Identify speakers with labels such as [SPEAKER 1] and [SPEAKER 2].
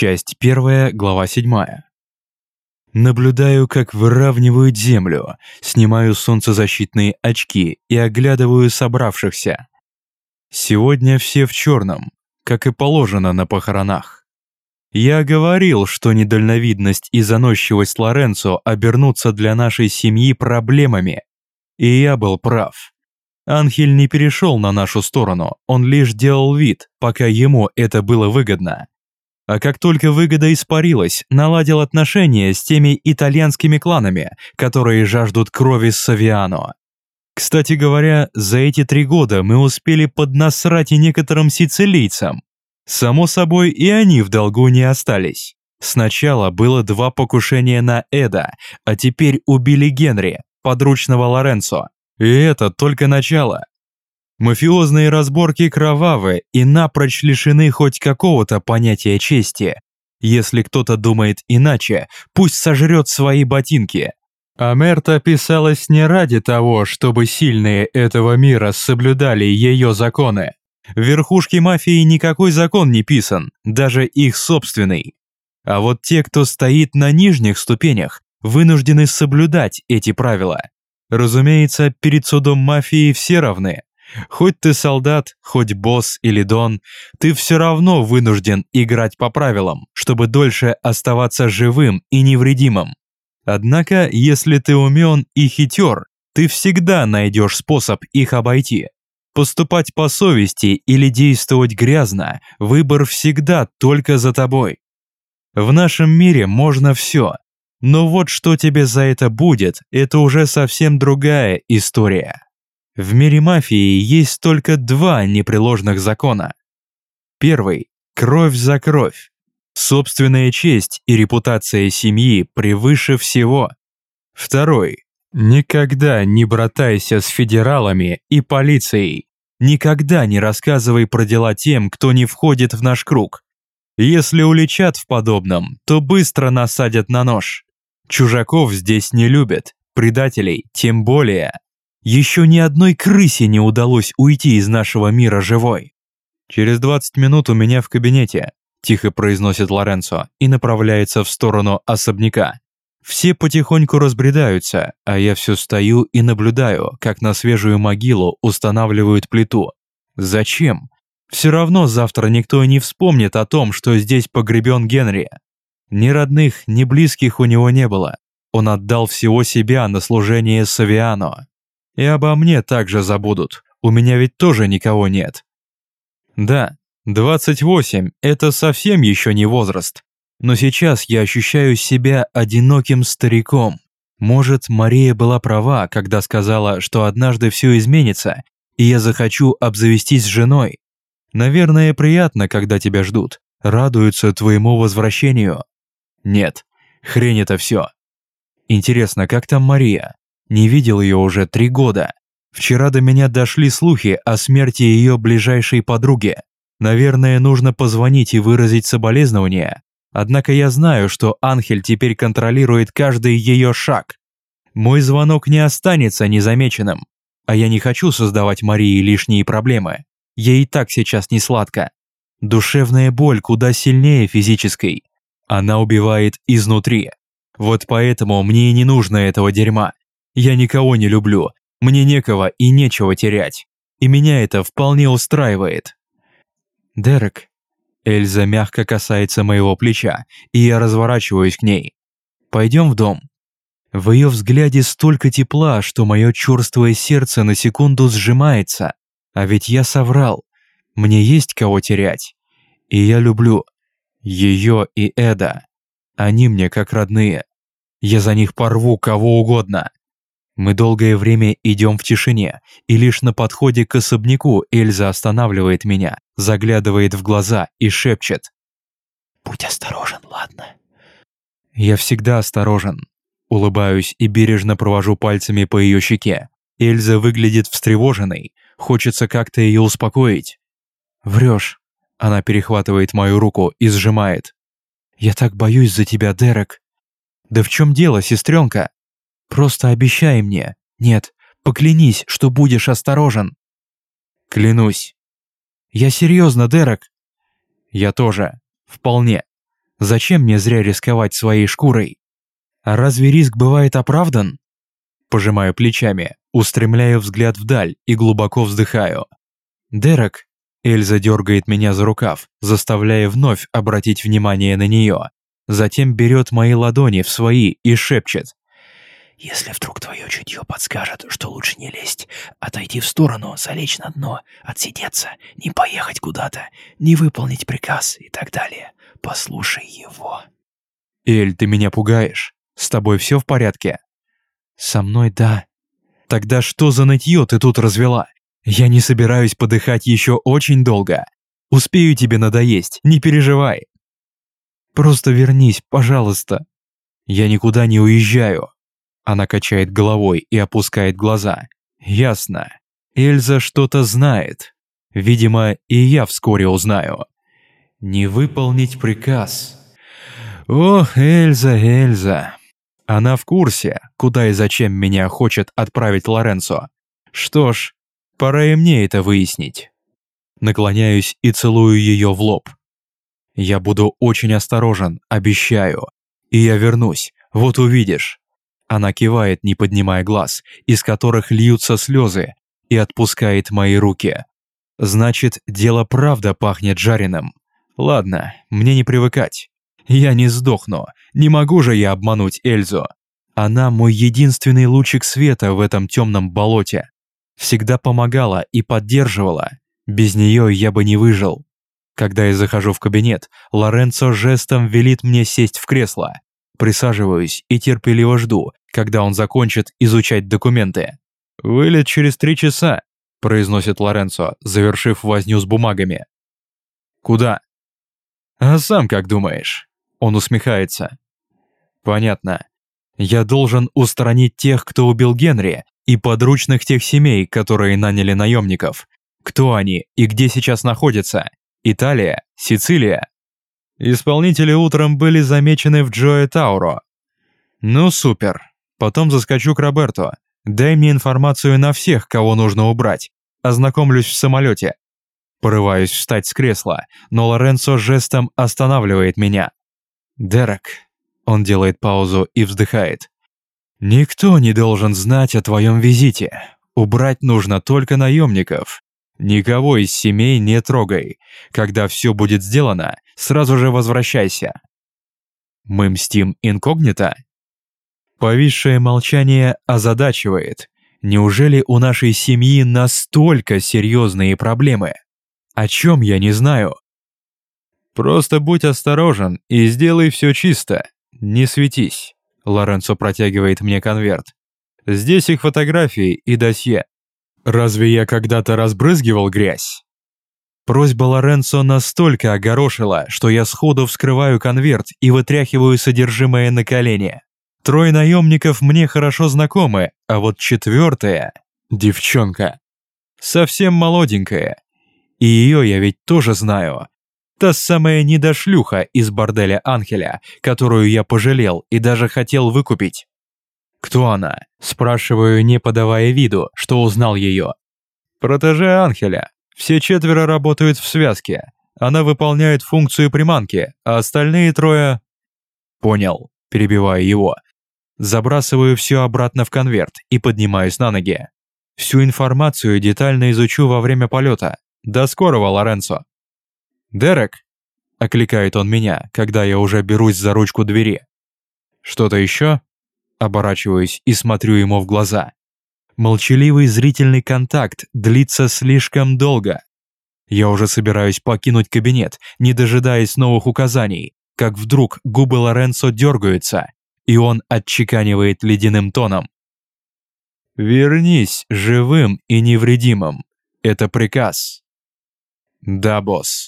[SPEAKER 1] Часть первая, глава седьмая. Наблюдаю, как выравнивают землю, снимаю солнцезащитные очки и оглядываю собравшихся. Сегодня все в черном, как и положено на похоронах. Я говорил, что недальновидность и заносчивость Лоренцо обернутся для нашей семьи проблемами. И я был прав. Анхель не перешел на нашу сторону, он лишь делал вид, пока ему это было выгодно. А как только выгода испарилась, наладил отношения с теми итальянскими кланами, которые жаждут крови Савиано. Кстати говоря, за эти три года мы успели поднасрать и некоторым сицилийцам. Само собой, и они в долгу не остались. Сначала было два покушения на Эда, а теперь убили Генри, подручного Лоренцо. И это только начало. Мафиозные разборки кровавы и напрочь лишены хоть какого-то понятия чести. Если кто-то думает иначе, пусть сожрет свои ботинки. Амерта писалась не ради того, чтобы сильные этого мира соблюдали ее законы. В верхушке мафии никакой закон не писан, даже их собственный. А вот те, кто стоит на нижних ступенях, вынуждены соблюдать эти правила. Разумеется, перед судом мафии все равны. Хоть ты солдат, хоть босс или дон, ты все равно вынужден играть по правилам, чтобы дольше оставаться живым и невредимым. Однако, если ты умен и хитер, ты всегда найдешь способ их обойти. Поступать по совести или действовать грязно – выбор всегда только за тобой. В нашем мире можно все, но вот что тебе за это будет – это уже совсем другая история. В мире мафии есть только два непреложных закона. Первый – кровь за кровь. Собственная честь и репутация семьи превыше всего. Второй – никогда не братайся с федералами и полицией. Никогда не рассказывай про дела тем, кто не входит в наш круг. Если уличат в подобном, то быстро насадят на нож. Чужаков здесь не любят, предателей тем более. Еще ни одной крысе не удалось уйти из нашего мира живой. Через 20 минут у меня в кабинете, тихо произносит Лоренцо и направляется в сторону особняка. Все потихоньку разбредаются, а я все стою и наблюдаю, как на свежую могилу устанавливают плиту. Зачем? Все равно завтра никто не вспомнит о том, что здесь погребен Генри. Ни родных, ни близких у него не было. Он отдал всего себя на служение Савиано. И обо мне также забудут. У меня ведь тоже никого нет. Да, 28 – это совсем еще не возраст. Но сейчас я ощущаю себя одиноким стариком. Может, Мария была права, когда сказала, что однажды все изменится, и я захочу обзавестись женой. Наверное, приятно, когда тебя ждут, радуются твоему возвращению. Нет, хрень это все. Интересно, как там Мария? Не видел ее уже три года. Вчера до меня дошли слухи о смерти ее ближайшей подруги. Наверное, нужно позвонить и выразить соболезнования. Однако я знаю, что Анхель теперь контролирует каждый ее шаг. Мой звонок не останется незамеченным. А я не хочу создавать Марии лишние проблемы. Ей и так сейчас не сладко. Душевная боль куда сильнее физической. Она убивает изнутри. Вот поэтому мне и не нужно этого дерьма. Я никого не люблю, мне некого и нечего терять. И меня это вполне устраивает. Дерек. Эльза мягко касается моего плеча, и я разворачиваюсь к ней. Пойдем в дом. В ее взгляде столько тепла, что мое черствое сердце на секунду сжимается. А ведь я соврал. Мне есть кого терять. И я люблю ее и Эда. Они мне как родные. Я за них порву кого угодно. Мы долгое время идем в тишине, и лишь на подходе к особняку Эльза останавливает меня, заглядывает в глаза и шепчет. «Будь осторожен, ладно?» Я всегда осторожен. Улыбаюсь и бережно провожу пальцами по ее щеке. Эльза выглядит встревоженной, хочется как-то ее успокоить. «Врешь». Она перехватывает мою руку и сжимает. «Я так боюсь за тебя, Дерек». «Да в чем дело, сестренка?» Просто обещай мне. Нет, поклянись, что будешь осторожен. Клянусь. Я серьезно, Дерек. Я тоже. Вполне. Зачем мне зря рисковать своей шкурой? А разве риск бывает оправдан? Пожимаю плечами, устремляю взгляд вдаль и глубоко вздыхаю. «Дерек!» Эльза дергает меня за рукав, заставляя вновь обратить внимание на нее. Затем берет мои ладони в свои и шепчет.
[SPEAKER 2] Если вдруг твое чутье подскажет, что лучше не лезть, отойти в сторону, залечь на дно, отсидеться, не поехать куда-то, не выполнить приказ и так далее, послушай его.
[SPEAKER 1] «Эль, ты меня пугаешь. С тобой все в порядке?»
[SPEAKER 2] «Со мной да».
[SPEAKER 1] «Тогда что за нытье ты тут развела? Я не собираюсь подыхать еще очень долго. Успею тебе надоесть, не переживай».
[SPEAKER 2] «Просто вернись, пожалуйста».
[SPEAKER 1] «Я никуда не уезжаю. Она качает головой и опускает глаза. Ясно. Эльза что-то знает. Видимо, и я вскоре узнаю. Не выполнить приказ. Ох, Эльза, Эльза. Она в курсе, куда и зачем меня хочет отправить Лоренцо. Что ж, пора и мне это выяснить. Наклоняюсь и целую ее в лоб. Я буду очень осторожен, обещаю. И я вернусь, вот увидишь. Она кивает, не поднимая глаз, из которых льются слезы, и отпускает мои руки. Значит, дело правда пахнет жареным. Ладно, мне не привыкать. Я не сдохну, не могу же я обмануть Эльзу. Она мой единственный лучик света в этом темном болоте. Всегда помогала и поддерживала. Без нее я бы не выжил. Когда я захожу в кабинет, Лоренцо жестом велит мне сесть в кресло. Присаживаюсь и терпеливо жду, когда он закончит изучать документы. «Вылет через три часа», – произносит Лоренцо, завершив возню с бумагами. «Куда?» «А сам как думаешь?» Он усмехается. «Понятно. Я должен устранить тех, кто убил Генри, и подручных тех семей, которые наняли наемников. Кто они и где сейчас находятся? Италия? Сицилия?» Исполнители утром были замечены в Джоэ Тауро. Ну супер. Потом заскочу к Роберту. Дай мне информацию на всех, кого нужно убрать. Ознакомлюсь в самолете. Порываюсь встать с кресла, но Лоренцо жестом останавливает меня. «Дерек». Он делает паузу и вздыхает. «Никто не должен знать о твоем визите. Убрать нужно только наемников. Никого из семей не трогай. Когда все будет сделано, сразу же возвращайся. Мы мстим инкогнито? Повисшее молчание озадачивает. Неужели у нашей семьи настолько серьезные проблемы? О чем я не знаю? Просто будь осторожен и сделай все чисто. Не светись. Лоренцо протягивает мне конверт. Здесь их фотографии и досье. Разве я когда-то разбрызгивал грязь? Просьба Лоренцо настолько огорошила, что я сходу вскрываю конверт и вытряхиваю содержимое на колени. Трое наемников мне хорошо знакомы, а вот четвертая – девчонка. Совсем молоденькая. И ее я ведь тоже знаю. Та самая недошлюха из борделя Анхеля, которую я пожалел и даже хотел выкупить. «Кто она?» – спрашиваю, не подавая виду, что узнал ее. «Протеже Анхеля. Все четверо работают в связке. Она выполняет функцию приманки, а остальные трое...» «Понял», – перебиваю его. Забрасываю все обратно в конверт и поднимаюсь на ноги. Всю информацию детально изучу во время полета. До скорого, Лоренцо. «Дерек!» – окликает он меня, когда я уже берусь за ручку двери. «Что-то еще?» Оборачиваюсь и смотрю ему в глаза. Молчаливый зрительный контакт длится слишком долго. Я уже собираюсь покинуть кабинет, не дожидаясь новых указаний, как вдруг губы Лоренцо дергаются, и он отчеканивает ледяным тоном. «Вернись живым и невредимым. Это приказ». «Да, босс».